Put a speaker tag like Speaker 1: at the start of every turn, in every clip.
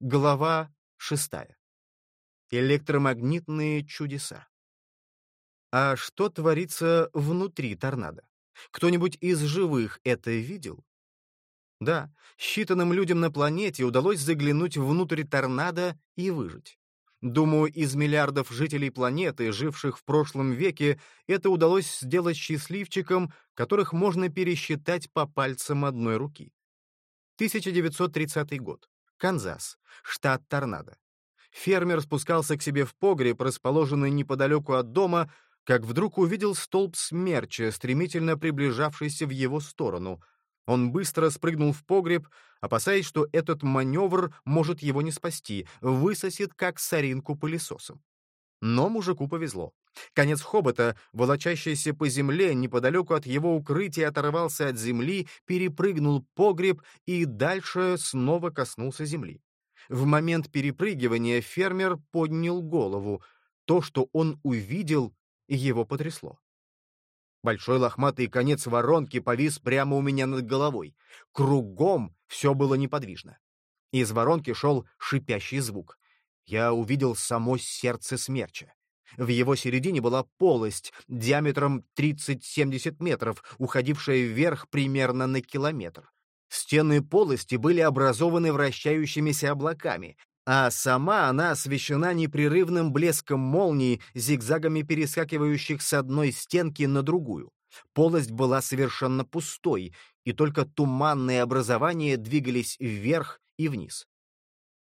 Speaker 1: Глава шестая. Электромагнитные чудеса. А что творится внутри торнадо? Кто-нибудь из живых это видел? Да, считанным людям на планете удалось заглянуть внутрь торнадо и выжить. Думаю, из миллиардов жителей планеты, живших в прошлом веке, это удалось сделать счастливчикам, которых можно пересчитать по пальцам одной руки. 1930 год. Канзас, штат Торнадо. Фермер спускался к себе в погреб, расположенный неподалеку от дома, как вдруг увидел столб смерча, стремительно приближавшийся в его сторону. Он быстро спрыгнул в погреб, опасаясь, что этот маневр может его не спасти, высосет как соринку пылесосом. Но мужику повезло. Конец хобота, волочащийся по земле, неподалеку от его укрытия оторвался от земли, перепрыгнул погреб и дальше снова коснулся земли. В момент перепрыгивания фермер поднял голову. То, что он увидел, его потрясло. Большой лохматый конец воронки повис прямо у меня над головой. Кругом все было неподвижно. Из воронки шел шипящий звук. Я увидел само сердце смерча. В его середине была полость диаметром 30-70 метров, уходившая вверх примерно на километр. Стены полости были образованы вращающимися облаками, а сама она освещена непрерывным блеском молний, зигзагами перескакивающих с одной стенки на другую. Полость была совершенно пустой, и только туманные образования двигались вверх и вниз.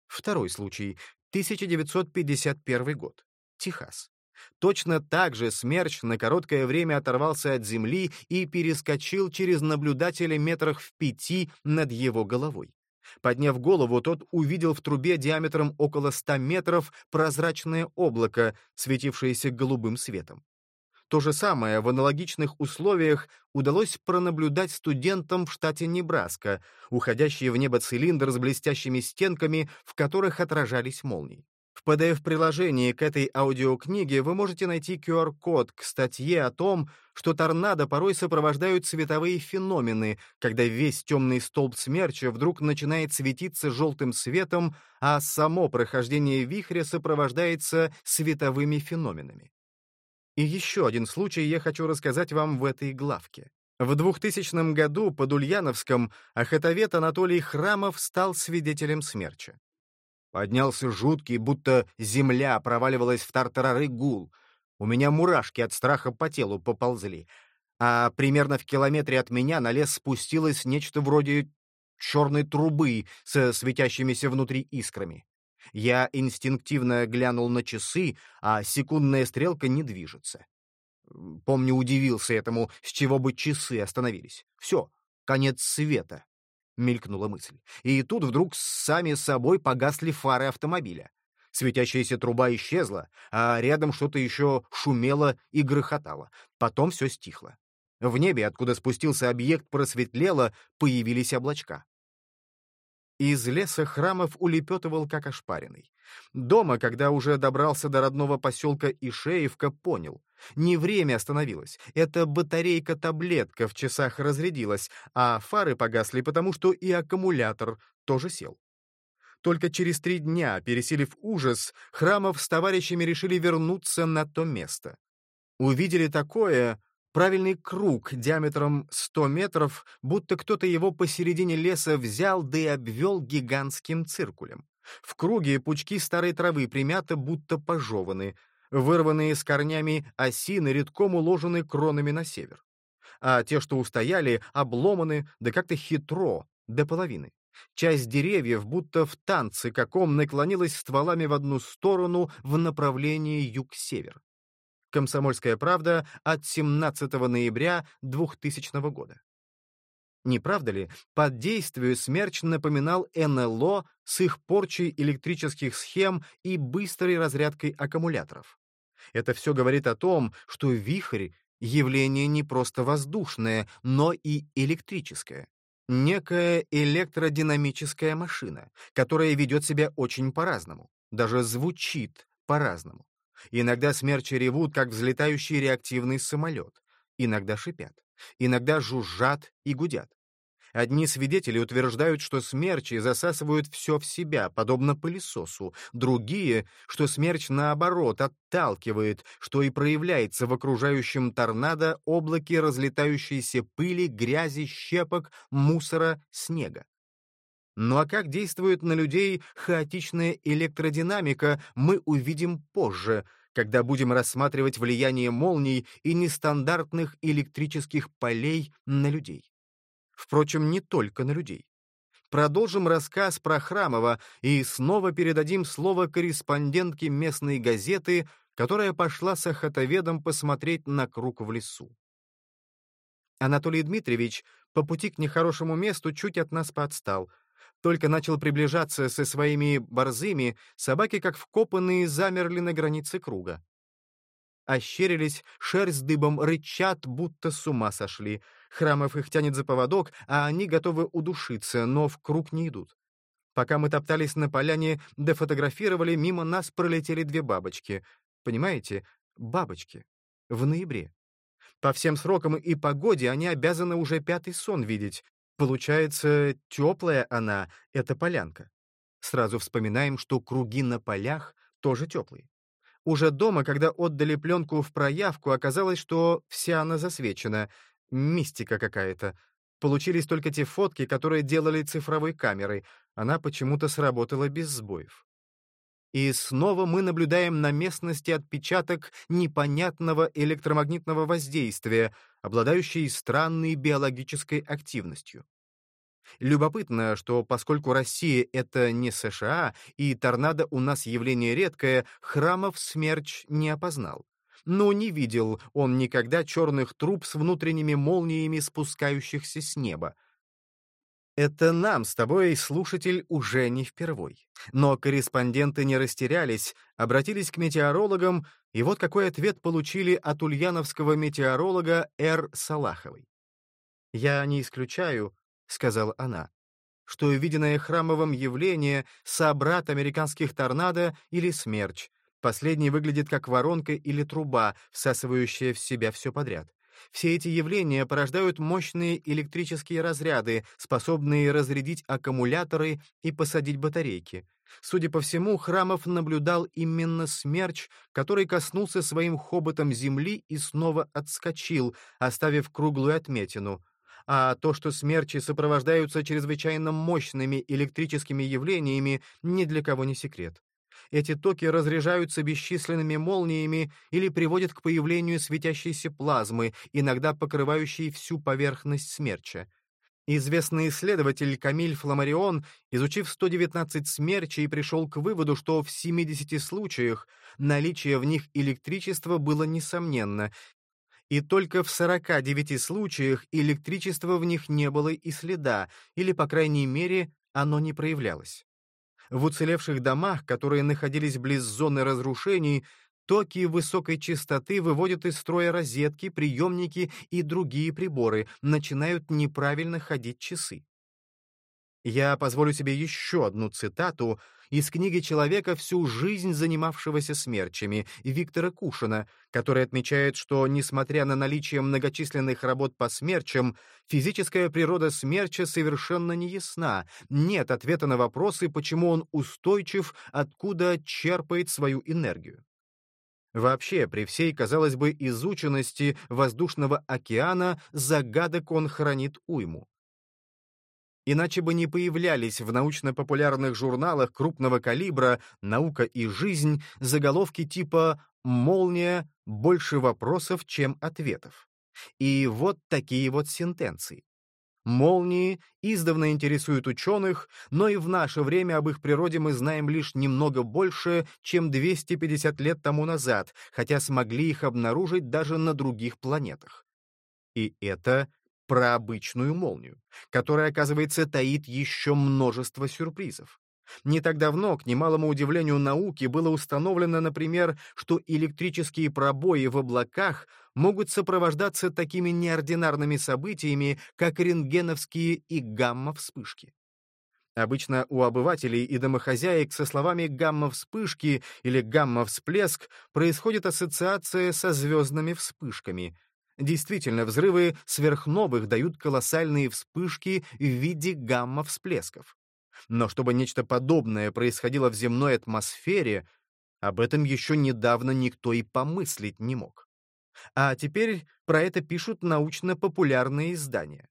Speaker 1: Второй случай. 1951 год. Техас. Точно так же смерч на короткое время оторвался от земли и перескочил через наблюдателя метрах в пяти над его головой. Подняв голову, тот увидел в трубе диаметром около ста метров прозрачное облако, светившееся голубым светом. То же самое в аналогичных условиях удалось пронаблюдать студентам в штате Небраска, уходящий в небо цилиндр с блестящими стенками, в которых отражались молнии. В PDF-приложении к этой аудиокниге вы можете найти QR-код к статье о том, что торнадо порой сопровождают световые феномены, когда весь темный столб смерча вдруг начинает светиться желтым светом, а само прохождение вихря сопровождается световыми феноменами. И еще один случай я хочу рассказать вам в этой главке. В 2000 году под Ульяновском охотовед Анатолий Храмов стал свидетелем смерча. Поднялся жуткий, будто земля проваливалась в тартарары гул. У меня мурашки от страха по телу поползли. А примерно в километре от меня на лес спустилось нечто вроде черной трубы со светящимися внутри искрами. Я инстинктивно глянул на часы, а секундная стрелка не движется. Помню, удивился этому, с чего бы часы остановились. Все, конец света. — мелькнула мысль. И тут вдруг сами собой погасли фары автомобиля. Светящаяся труба исчезла, а рядом что-то еще шумело и грохотало. Потом все стихло. В небе, откуда спустился объект, просветлело, появились облачка. Из леса храмов улепетывал как ошпаренный. Дома, когда уже добрался до родного поселка Ишеевка, понял. Не время остановилось. Это батарейка-таблетка в часах разрядилась, а фары погасли, потому что и аккумулятор тоже сел. Только через три дня, пересилив ужас, храмов с товарищами решили вернуться на то место. Увидели такое, Правильный круг диаметром 100 метров, будто кто-то его посередине леса взял да и обвел гигантским циркулем. В круге пучки старой травы примято, будто пожеваны, вырванные с корнями осины редком уложены кронами на север. А те, что устояли, обломаны, да как-то хитро, до половины. Часть деревьев, будто в танце каком, наклонилась стволами в одну сторону в направлении юг-север. Комсомольская правда от 17 ноября 2000 года. Не правда ли, под действию смерч напоминал НЛО с их порчей электрических схем и быстрой разрядкой аккумуляторов? Это все говорит о том, что вихрь — явление не просто воздушное, но и электрическое. Некая электродинамическая машина, которая ведет себя очень по-разному, даже звучит по-разному. Иногда смерчи ревут, как взлетающий реактивный самолет. Иногда шипят. Иногда жужжат и гудят. Одни свидетели утверждают, что смерчи засасывают все в себя, подобно пылесосу. Другие, что смерч, наоборот, отталкивает, что и проявляется в окружающем торнадо облаке разлетающейся пыли, грязи, щепок, мусора, снега. Ну а как действует на людей хаотичная электродинамика, мы увидим позже, когда будем рассматривать влияние молний и нестандартных электрических полей на людей. Впрочем, не только на людей. Продолжим рассказ про Храмова и снова передадим слово корреспондентке местной газеты, которая пошла с охотоведом посмотреть на круг в лесу. Анатолий Дмитриевич по пути к нехорошему месту чуть от нас поотстал — только начал приближаться со своими борзыми, собаки, как вкопанные, замерли на границе круга. Ощерились, шерсть дыбом, рычат, будто с ума сошли. Храмов их тянет за поводок, а они готовы удушиться, но в круг не идут. Пока мы топтались на поляне, дофотографировали, мимо нас пролетели две бабочки. Понимаете? Бабочки. В ноябре. По всем срокам и погоде они обязаны уже пятый сон видеть. Получается, теплая она — это полянка. Сразу вспоминаем, что круги на полях тоже теплые. Уже дома, когда отдали пленку в проявку, оказалось, что вся она засвечена. Мистика какая-то. Получились только те фотки, которые делали цифровой камерой. Она почему-то сработала без сбоев. И снова мы наблюдаем на местности отпечаток непонятного электромагнитного воздействия, обладающий странной биологической активностью. Любопытно, что поскольку Россия — это не США, и торнадо у нас явление редкое, храмов смерч не опознал. Но не видел он никогда черных труб с внутренними молниями, спускающихся с неба. Это нам с тобой, слушатель, уже не впервой. Но корреспонденты не растерялись, обратились к метеорологам, и вот какой ответ получили от ульяновского метеоролога Р. Салаховой. «Я не исключаю», — сказала она, «что увиденное храмовым явление — собрат американских торнадо или смерч. Последний выглядит как воронка или труба, всасывающая в себя все подряд. Все эти явления порождают мощные электрические разряды, способные разрядить аккумуляторы и посадить батарейки. Судя по всему, Храмов наблюдал именно смерч, который коснулся своим хоботом земли и снова отскочил, оставив круглую отметину. А то, что смерчи сопровождаются чрезвычайно мощными электрическими явлениями, ни для кого не секрет. Эти токи разряжаются бесчисленными молниями или приводят к появлению светящейся плазмы, иногда покрывающей всю поверхность смерча. Известный исследователь Камиль Фламарион, изучив 119 смерчей, пришел к выводу, что в 70 случаях наличие в них электричества было несомненно, и только в 49 случаях электричества в них не было и следа, или, по крайней мере, оно не проявлялось. В уцелевших домах, которые находились близ зоны разрушений, токи высокой частоты выводят из строя розетки, приемники и другие приборы, начинают неправильно ходить часы. Я позволю себе еще одну цитату из книги человека, всю жизнь занимавшегося смерчами, Виктора Кушина, который отмечает, что, несмотря на наличие многочисленных работ по смерчам, физическая природа смерча совершенно не ясна, нет ответа на вопросы, почему он устойчив, откуда черпает свою энергию. Вообще, при всей, казалось бы, изученности воздушного океана, загадок он хранит уйму иначе бы не появлялись в научно-популярных журналах крупного калибра «Наука и жизнь» заголовки типа «Молния. Больше вопросов, чем ответов». И вот такие вот сентенции. Молнии издавна интересуют ученых, но и в наше время об их природе мы знаем лишь немного больше, чем 250 лет тому назад, хотя смогли их обнаружить даже на других планетах. И это про обычную молнию, которая, оказывается, таит еще множество сюрпризов. Не так давно, к немалому удивлению науки, было установлено, например, что электрические пробои в облаках могут сопровождаться такими неординарными событиями, как рентгеновские и гамма-вспышки. Обычно у обывателей и домохозяек со словами «гамма-вспышки» или «гамма-всплеск» происходит ассоциация со звездными вспышками. Действительно, взрывы сверхновых дают колоссальные вспышки в виде гамма-всплесков. Но чтобы нечто подобное происходило в земной атмосфере, об этом еще недавно никто и помыслить не мог. А теперь про это пишут научно-популярные издания.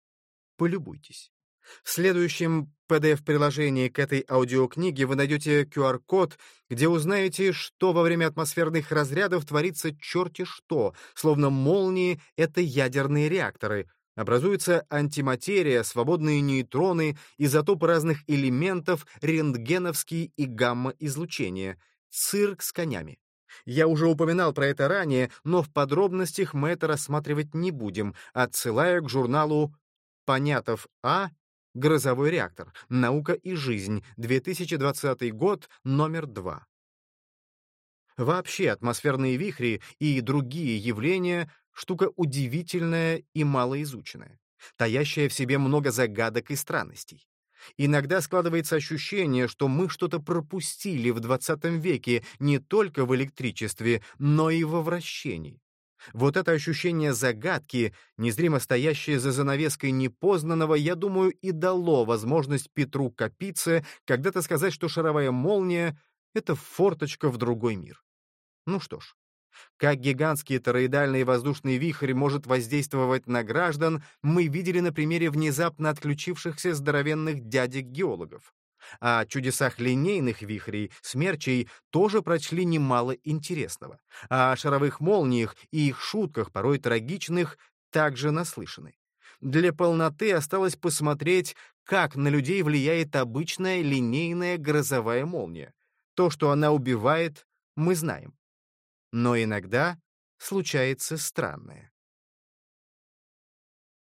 Speaker 1: Полюбуйтесь. В следующем PDF-приложении к этой аудиокниге вы найдете QR-код, где узнаете, что во время атмосферных разрядов творится черти что, словно молнии — это ядерные реакторы. Образуется антиматерия, свободные нейтроны, изотопы разных элементов, рентгеновские и гамма-излучения. Цирк с конями. Я уже упоминал про это ранее, но в подробностях мы это рассматривать не будем, отсылая к журналу «Понятов А. Грозовой реактор. Наука и жизнь. 2020 год. Номер 2». Вообще атмосферные вихри и другие явления — штука удивительная и малоизученная, таящая в себе много загадок и странностей. Иногда складывается ощущение, что мы что-то пропустили в 20 веке не только в электричестве, но и во вращении. Вот это ощущение загадки, незримо стоящее за занавеской непознанного, я думаю, и дало возможность Петру Капице когда-то сказать, что шаровая молния — это форточка в другой мир. Ну что ж, как гигантский тороидальный воздушный вихрь может воздействовать на граждан, мы видели на примере внезапно отключившихся здоровенных дядек-геологов. О чудесах линейных вихрей, смерчей, тоже прочли немало интересного. О шаровых молниях и их шутках, порой трагичных, также наслышаны. Для полноты осталось посмотреть, как на людей влияет обычная линейная грозовая молния. То, что она убивает, мы знаем. Но иногда случается странное.